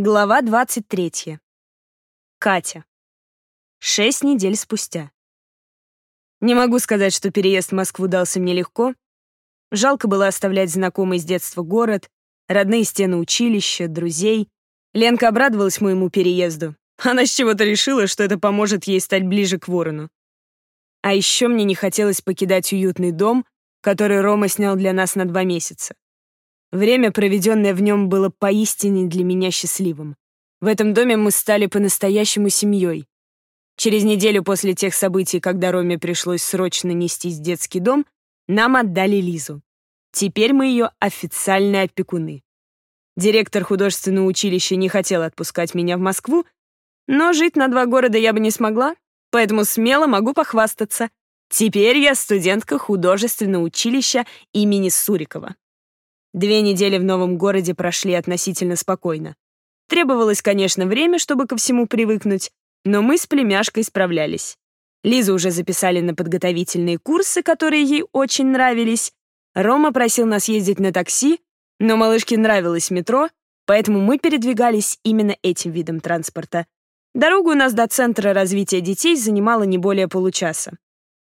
Глава 23. Катя. Шесть недель спустя. Не могу сказать, что переезд в Москву дался мне легко. Жалко было оставлять знакомый с детства город, родные стены училища, друзей. Ленка обрадовалась моему переезду. Она с чего-то решила, что это поможет ей стать ближе к ворону. А еще мне не хотелось покидать уютный дом, который Рома снял для нас на два месяца. Время, проведенное в нем, было поистине для меня счастливым. В этом доме мы стали по-настоящему семьей. Через неделю после тех событий, когда Роме пришлось срочно нестись в детский дом, нам отдали Лизу. Теперь мы ее официальные опекуны. Директор художественного училища не хотел отпускать меня в Москву, но жить на два города я бы не смогла, поэтому смело могу похвастаться. Теперь я студентка художественного училища имени Сурикова. Две недели в новом городе прошли относительно спокойно. Требовалось, конечно, время, чтобы ко всему привыкнуть, но мы с племяшкой справлялись. Лизу уже записали на подготовительные курсы, которые ей очень нравились. Рома просил нас ездить на такси, но малышке нравилось метро, поэтому мы передвигались именно этим видом транспорта. Дорогу у нас до Центра развития детей занимала не более получаса.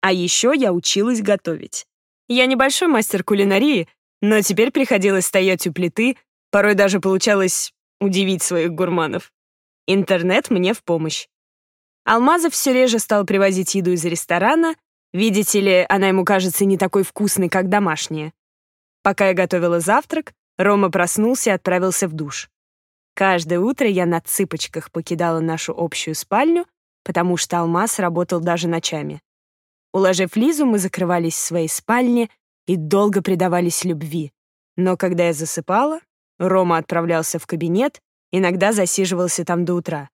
А еще я училась готовить. Я небольшой мастер кулинарии, но теперь приходилось стоять у плиты, порой даже получалось удивить своих гурманов. Интернет мне в помощь. Алмазов все реже стал привозить еду из ресторана. Видите ли, она ему кажется не такой вкусной, как домашняя. Пока я готовила завтрак, Рома проснулся и отправился в душ. Каждое утро я на цыпочках покидала нашу общую спальню, потому что Алмаз работал даже ночами. Уложив Лизу, мы закрывались в своей спальне и долго предавались любви. Но когда я засыпала, Рома отправлялся в кабинет, иногда засиживался там до утра.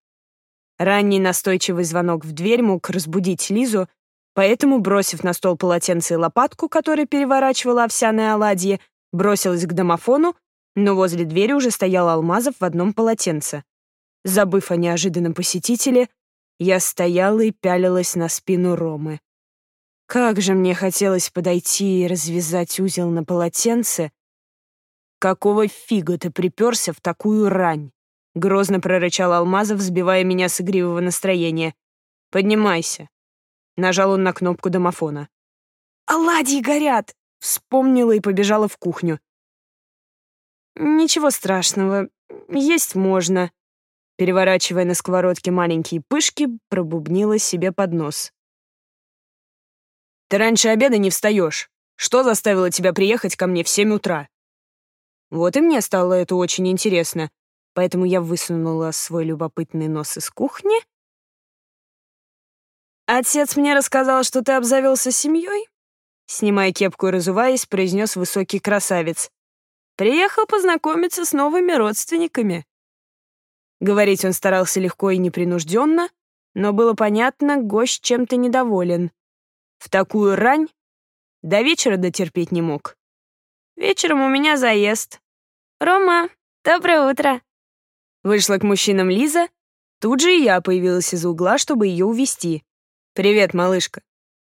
Ранний настойчивый звонок в дверь мог разбудить Лизу, поэтому, бросив на стол полотенце и лопатку, которая переворачивала овсяные оладьи, бросилась к домофону, но возле двери уже стоял Алмазов в одном полотенце. Забыв о неожиданном посетителе, я стояла и пялилась на спину Ромы. Как же мне хотелось подойти и развязать узел на полотенце. «Какого фига ты приперся в такую рань?» — грозно прорычал Алмазов, сбивая меня с игривого настроения. «Поднимайся». Нажал он на кнопку домофона. «Оладьи горят!» — вспомнила и побежала в кухню. «Ничего страшного, есть можно», переворачивая на сковородке маленькие пышки, пробубнила себе под нос. Ты раньше обеда не встаешь. Что заставило тебя приехать ко мне в семь утра?» Вот и мне стало это очень интересно, поэтому я высунула свой любопытный нос из кухни. «Отец мне рассказал, что ты обзавелся семьей?» Снимая кепку и разуваясь, произнес высокий красавец. «Приехал познакомиться с новыми родственниками». Говорить он старался легко и непринужденно, но было понятно, гость чем-то недоволен. В такую рань до вечера дотерпеть не мог. Вечером у меня заезд. «Рома, доброе утро!» Вышла к мужчинам Лиза. Тут же и я появилась из угла, чтобы ее увести. «Привет, малышка!»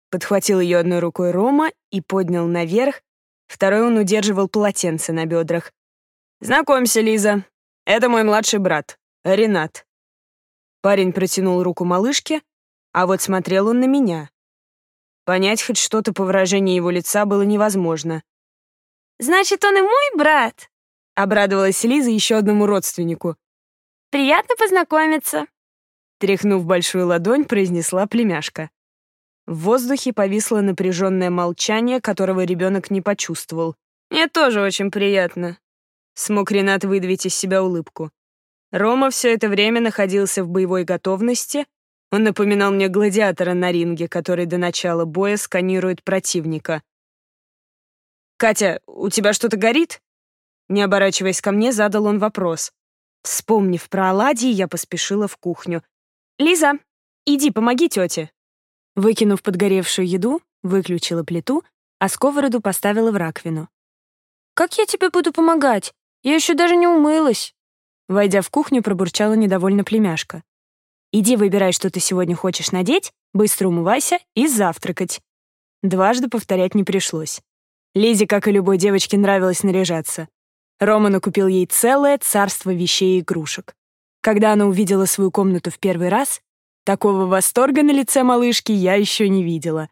Подхватил ее одной рукой Рома и поднял наверх, второй он удерживал полотенце на бедрах. «Знакомься, Лиза. Это мой младший брат, Ренат». Парень протянул руку малышке, а вот смотрел он на меня. Понять хоть что-то по выражению его лица было невозможно. «Значит, он и мой брат?» — обрадовалась Лиза еще одному родственнику. «Приятно познакомиться», — тряхнув большую ладонь, произнесла племяшка. В воздухе повисло напряженное молчание, которого ребенок не почувствовал. «Мне тоже очень приятно», — смог Ренат выдавить из себя улыбку. Рома все это время находился в боевой готовности, он напоминал мне гладиатора на ринге, который до начала боя сканирует противника. «Катя, у тебя что-то горит?» Не оборачиваясь ко мне, задал он вопрос. Вспомнив про оладьи, я поспешила в кухню. «Лиза, иди, помоги тете». Выкинув подгоревшую еду, выключила плиту, а сковороду поставила в раковину. «Как я тебе буду помогать? Я еще даже не умылась!» Войдя в кухню, пробурчала недовольно племяшка. Иди выбирай, что ты сегодня хочешь надеть, быстро умывайся и завтракать. Дважды повторять не пришлось. Лизе, как и любой девочке, нравилось наряжаться. Рома накупил ей целое царство вещей и игрушек. Когда она увидела свою комнату в первый раз, такого восторга на лице малышки я еще не видела.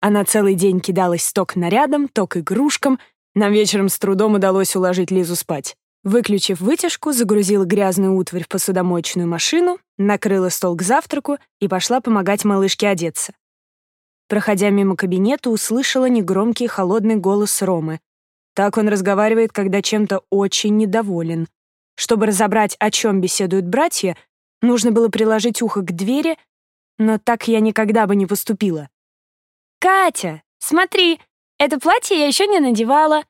Она целый день кидалась то к нарядам, то к игрушкам. Нам вечером с трудом удалось уложить Лизу спать. Выключив вытяжку, загрузила грязную утварь в посудомоечную машину, накрыла стол к завтраку и пошла помогать малышке одеться. Проходя мимо кабинета, услышала негромкий холодный голос Ромы. Так он разговаривает, когда чем-то очень недоволен. Чтобы разобрать, о чем беседуют братья, нужно было приложить ухо к двери, но так я никогда бы не поступила. «Катя, смотри, это платье я еще не надевала»,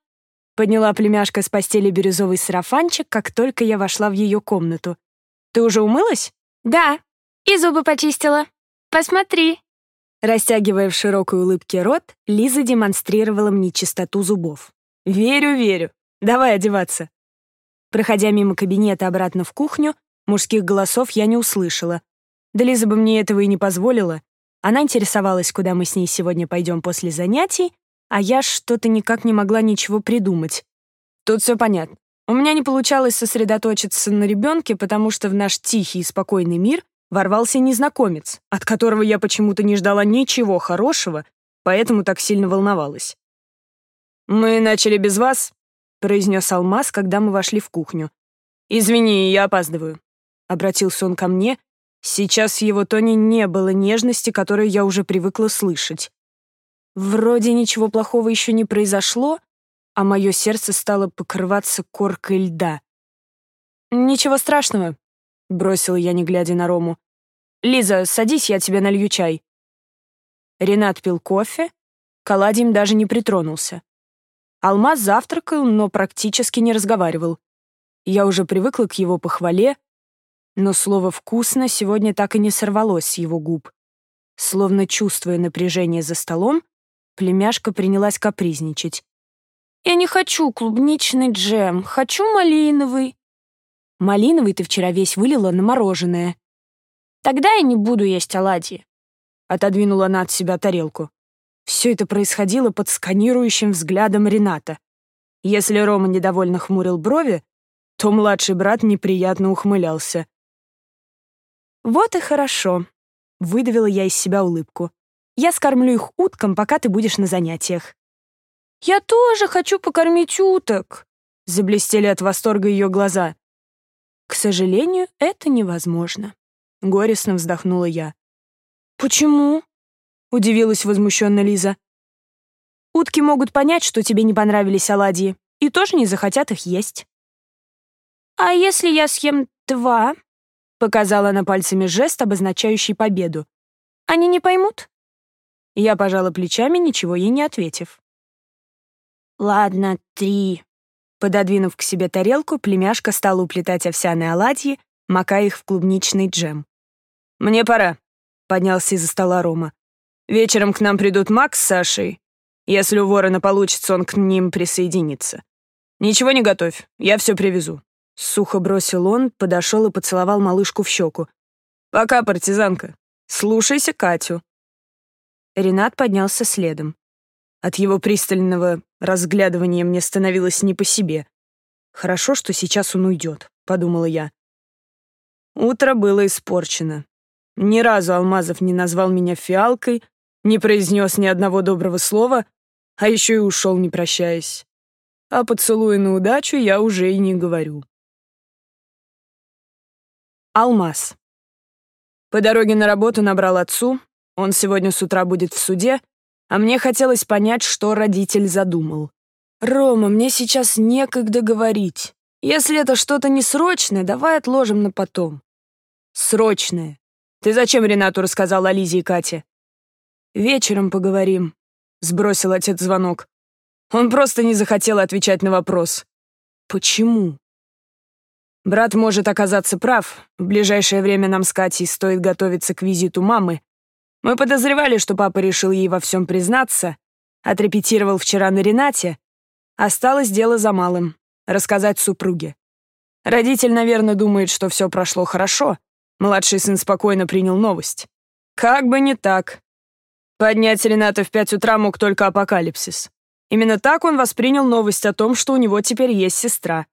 подняла племяшка с постели бирюзовый сарафанчик, как только я вошла в ее комнату. «Ты уже умылась?» «Да, и зубы почистила. Посмотри». Растягивая в широкой улыбке рот, Лиза демонстрировала мне чистоту зубов. «Верю, верю. Давай одеваться». Проходя мимо кабинета обратно в кухню, мужских голосов я не услышала. Да Лиза бы мне этого и не позволила. Она интересовалась, куда мы с ней сегодня пойдем после занятий, а я что-то никак не могла ничего придумать. Тут все понятно. У меня не получалось сосредоточиться на ребенке, потому что в наш тихий и спокойный мир ворвался незнакомец, от которого я почему-то не ждала ничего хорошего, поэтому так сильно волновалась. «Мы начали без вас», — произнес Алмаз, когда мы вошли в кухню. «Извини, я опаздываю», — обратился он ко мне. Сейчас в его тоне не было нежности, которую я уже привыкла слышать. Вроде ничего плохого еще не произошло, а мое сердце стало покрываться коркой льда. «Ничего страшного», — бросила я, не глядя на Рому. «Лиза, садись, я тебе налью чай». Ренат пил кофе, Каладим даже не притронулся. Алмаз завтракал, но практически не разговаривал. Я уже привыкла к его похвале, но слово «вкусно» сегодня так и не сорвалось с его губ. Словно чувствуя напряжение за столом, племяшка принялась капризничать. «Я не хочу клубничный джем, хочу малиновый». «Малиновый ты вчера весь вылила на мороженое». «Тогда я не буду есть оладьи». Отодвинула она от себя тарелку. Все это происходило под сканирующим взглядом Рената. Если Рома недовольно хмурил брови, то младший брат неприятно ухмылялся. «Вот и хорошо», — выдавила я из себя улыбку. «Я скормлю их уткам, пока ты будешь на занятиях». «Я тоже хочу покормить уток», — заблестели от восторга ее глаза. «К сожалению, это невозможно», — горестно вздохнула я. «Почему?» — удивилась возмущенно Лиза. «Утки могут понять, что тебе не понравились оладьи, и тоже не захотят их есть». «А если я съем два?» — показала она пальцами жест, обозначающий победу. «Они не поймут?» Я пожала плечами, ничего ей не ответив. «Ладно, три». Пододвинув к себе тарелку, племяшка стала уплетать овсяные оладьи, макая их в клубничный джем. «Мне пора», — поднялся из-за стола Рома. Вечером к нам придут Макс с Сашей. Если у ворона получится, он к ним присоединится. Ничего не готовь, я все привезу». Сухо бросил он, подошел и поцеловал малышку в щеку. «Пока, партизанка. Слушайся Катю». Ренат поднялся следом. От его пристального разглядывания мне становилось не по себе. «Хорошо, что сейчас он уйдет», — подумала я. Утро было испорчено. Ни разу Алмазов не назвал меня фиалкой, не произнес ни одного доброго слова, а еще и ушел, не прощаясь. А поцелуя на удачу я уже и не говорю. Алмаз. По дороге на работу набрал отцу, он сегодня с утра будет в суде, а мне хотелось понять, что родитель задумал. «Рома, мне сейчас некогда говорить. Если это что-то несрочное, давай отложим на потом». «Срочное. Ты зачем Ренату рассказал о Лизе и Кате?» «Вечером поговорим», — сбросил отец звонок. Он просто не захотел отвечать на вопрос. «Почему?» Брат может оказаться прав. В ближайшее время нам с Катей стоит готовиться к визиту мамы. Мы подозревали, что папа решил ей во всем признаться, отрепетировал вчера на Ренате. Осталось дело за малым — рассказать супруге. Родитель, наверное, думает, что все прошло хорошо. Младший сын спокойно принял новость. Как бы не так. Поднять Рената в пять утра мог только апокалипсис. Именно так он воспринял новость о том, что у него теперь есть сестра.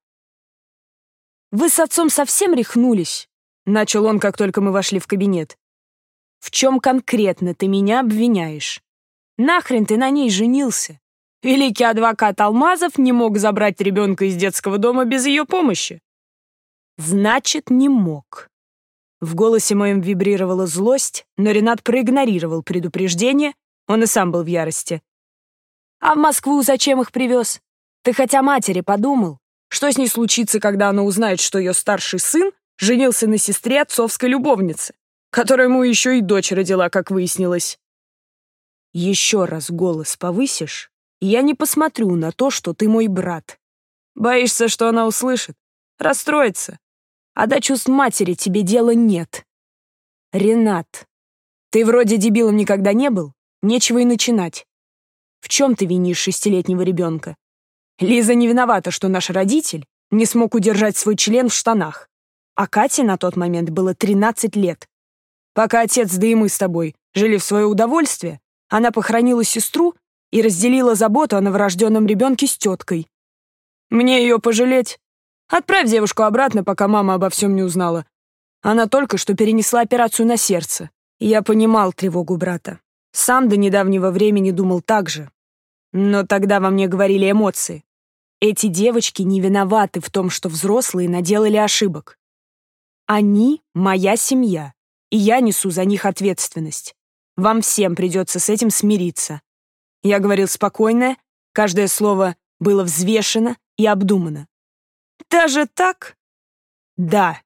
«Вы с отцом совсем рехнулись?» Начал он, как только мы вошли в кабинет. «В чем конкретно ты меня обвиняешь? Нахрен ты на ней женился? Великий адвокат Алмазов не мог забрать ребенка из детского дома без ее помощи. Значит, не мог. В голосе моем вибрировала злость, но Ренат проигнорировал предупреждение, он и сам был в ярости. «А в Москву зачем их привез? Ты хотя матери подумал? Что с ней случится, когда она узнает, что ее старший сын женился на сестре отцовской любовницы, которая ему еще и дочь родила, как выяснилось?» «Еще раз голос повысишь, я не посмотрю на то, что ты мой брат. Боишься, что она услышит? Расстроится. А до чувств матери тебе дела нет. Ренат, ты вроде дебилом никогда не был, нечего и начинать. В чем ты винишь шестилетнего ребенка? Лиза не виновата, что наш родитель не смог удержать свой член в штанах. А Кате на тот момент было 13 лет. Пока отец, да и мы с тобой, жили в свое удовольствие, она похоронила сестру и разделила заботу о новорожденном ребенке с теткой. Мне ее пожалеть? Отправь девушку обратно, пока мама обо всем не узнала. Она только что перенесла операцию на сердце. Я понимал тревогу брата. Сам до недавнего времени думал так же. Но тогда во мне говорили эмоции. Эти девочки не виноваты в том, что взрослые наделали ошибок. Они — моя семья, и я несу за них ответственность. Вам всем придется с этим смириться. Я говорил спокойно, каждое слово было взвешено и обдумано. Даже так? Да.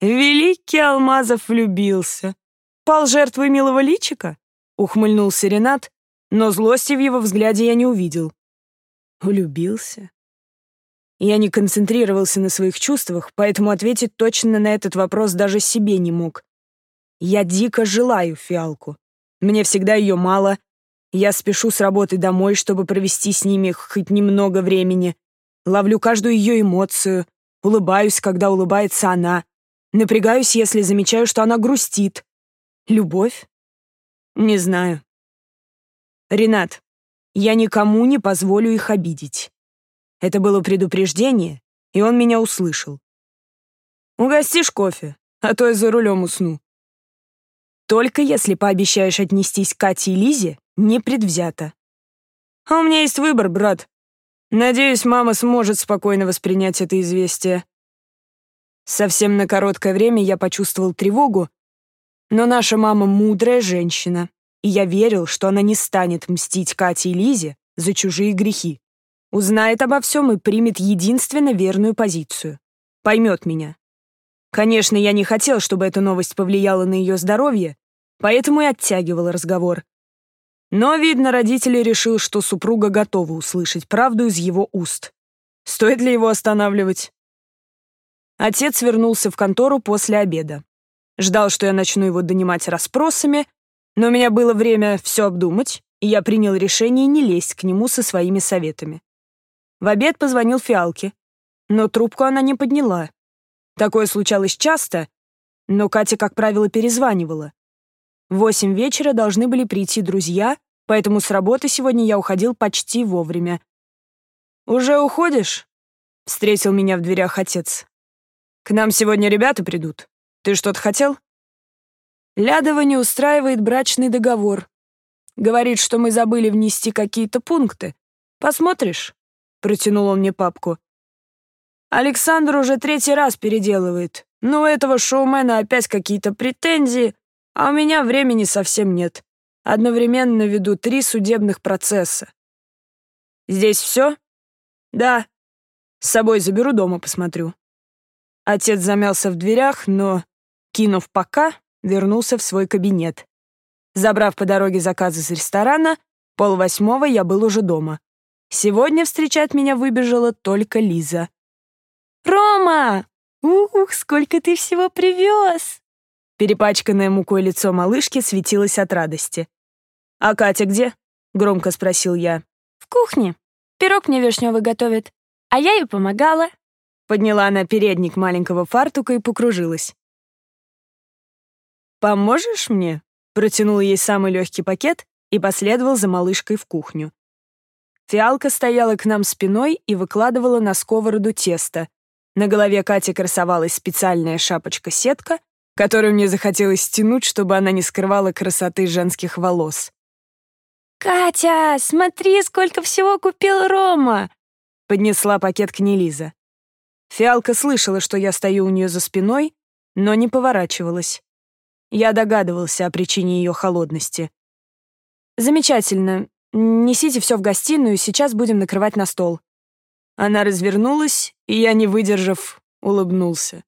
Великий Алмазов влюбился. Пал жертвой милого личика? Ухмыльнулся Ренат, но злости в его взгляде я не увидел. Влюбился? Я не концентрировался на своих чувствах, поэтому ответить точно на этот вопрос даже себе не мог. Я дико желаю фиалку. Мне всегда ее мало, я спешу с работы домой, чтобы провести с ними хоть немного времени. Ловлю каждую ее эмоцию, улыбаюсь, когда улыбается она. Напрягаюсь, если замечаю, что она грустит. Любовь? Не знаю. Ренат, я никому не позволю их обидеть. Это было предупреждение, и он меня услышал. Угостишь кофе, а то я за рулем усну. Только если пообещаешь отнестись к Кате и Лизе непредвзято. А у меня есть выбор, брат. Надеюсь, мама сможет спокойно воспринять это известие. Совсем на короткое время я почувствовал тревогу, но наша мама мудрая женщина, и я верил, что она не станет мстить Кате и Лизе за чужие грехи. Узнает обо всем и примет единственно верную позицию. Поймет меня. Конечно, я не хотел, чтобы эта новость повлияла на ее здоровье, поэтому и оттягивал разговор. Но, видно, родители решил, что супруга готова услышать правду из его уст. Стоит ли его останавливать? Отец вернулся в контору после обеда. Ждал, что я начну его донимать расспросами, но у меня было время все обдумать, и я принял решение не лезть к нему со своими советами. В обед позвонил Фиалке, но трубку она не подняла. Такое случалось часто, но Катя, как правило, перезванивала. Восемь вечера должны были прийти друзья, поэтому с работы сегодня я уходил почти вовремя. «Уже уходишь?» — встретил меня в дверях отец. «К нам сегодня ребята придут. Ты что-то хотел?» Лядова не устраивает брачный договор. Говорит, что мы забыли внести какие-то пункты. Посмотришь?» — протянул он мне папку. «Александр уже третий раз переделывает. Но у этого шоумена опять какие-то претензии, а у меня времени совсем нет. Одновременно веду три судебных процесса. Здесь все? Да. С собой заберу дома, посмотрю. Отец замялся в дверях, но, кинув пока, вернулся в свой кабинет. Забрав по дороге заказ из ресторана, полвосьмого я был уже дома. Сегодня встречать меня выбежала только Лиза. «Рома! Ух, сколько ты всего привез!» Перепачканное мукой лицо малышки светилось от радости. «А Катя где?» — громко спросил я. «В кухне. Пирог мне вишневый готовит. А я ей помогала». Подняла она передник маленького фартука и покружилась. «Поможешь мне?» — протянул ей самый легкий пакет и последовал за малышкой в кухню. Фиалка стояла к нам спиной и выкладывала на сковороду тесто. На голове Кати красовалась специальная шапочка-сетка, которую мне захотелось стянуть, чтобы она не скрывала красоты женских волос. «Катя, смотри, сколько всего купил Рома!» Поднесла пакет к ней Лиза. Фиалка слышала, что я стою у нее за спиной, но не поворачивалась. Я догадывался о причине ее холодности. «Замечательно. Несите все в гостиную, сейчас будем накрывать на стол». Она развернулась, и я, не выдержав, улыбнулся.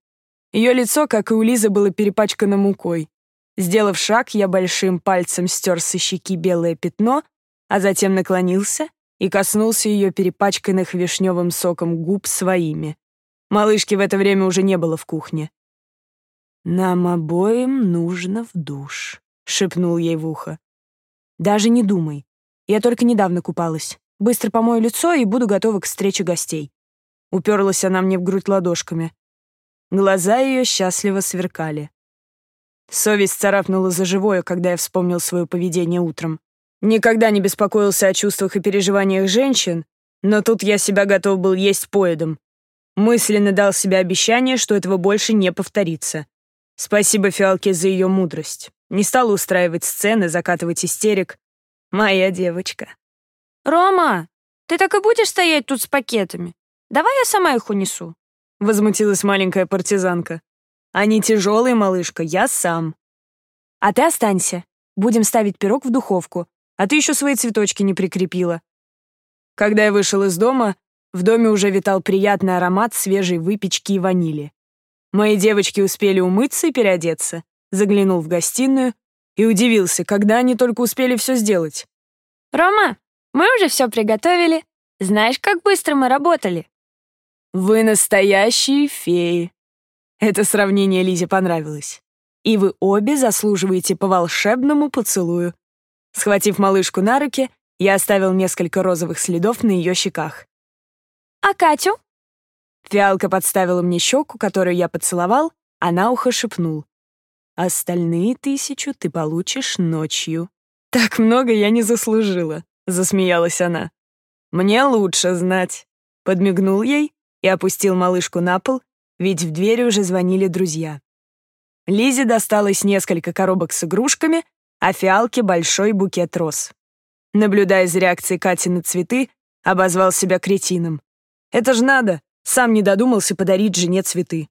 Ее лицо, как и у Лизы, было перепачкано мукой. Сделав шаг, я большим пальцем стер со щеки белое пятно, а затем наклонился и коснулся ее перепачканных вишневым соком губ своими. Малышки в это время уже не было в кухне. «Нам обоим нужно в душ», — шепнул ей в ухо. «Даже не думай. Я только недавно купалась. Быстро помою лицо и буду готова к встрече гостей». Уперлась она мне в грудь ладошками. Глаза ее счастливо сверкали. Совесть царапнула за живое, когда я вспомнил свое поведение утром. Никогда не беспокоился о чувствах и переживаниях женщин, но тут я себя готов был есть поедом. Мысленно дал себе обещание, что этого больше не повторится. Спасибо Фиалке за ее мудрость. Не стала устраивать сцены, закатывать истерик. Моя девочка. «Рома, ты так и будешь стоять тут с пакетами? Давай я сама их унесу». Возмутилась маленькая партизанка. Они тяжелые, малышка, я сам. А ты останься. Будем ставить пирог в духовку. А ты еще свои цветочки не прикрепила. Когда я вышел из дома, в доме уже витал приятный аромат свежей выпечки и ванили. Мои девочки успели умыться и переодеться. Заглянул в гостиную и удивился, когда они только успели все сделать. «Рома, мы уже все приготовили. Знаешь, как быстро мы работали?» «Вы настоящие феи», это сравнение Лизе понравилось. И вы обе заслуживаете по волшебному поцелую. Схватив малышку на руки, я оставил несколько розовых следов на ее щеках. «А Катю?» Фиалка подставила мне щеку, которую я поцеловал, а на ухо шепнул. «Остальные тысячу ты получишь ночью». «Так много я не заслужила», — засмеялась она. «Мне лучше знать», — подмигнул ей и опустил малышку на пол, ведь в двери уже звонили друзья. Лизе досталось несколько коробок с игрушками, а фиалке большой букет роз. Наблюдая за реакцией Кати на цветы, обозвал себя кретином. «Это ж надо! Сам не додумался подарить жене цветы».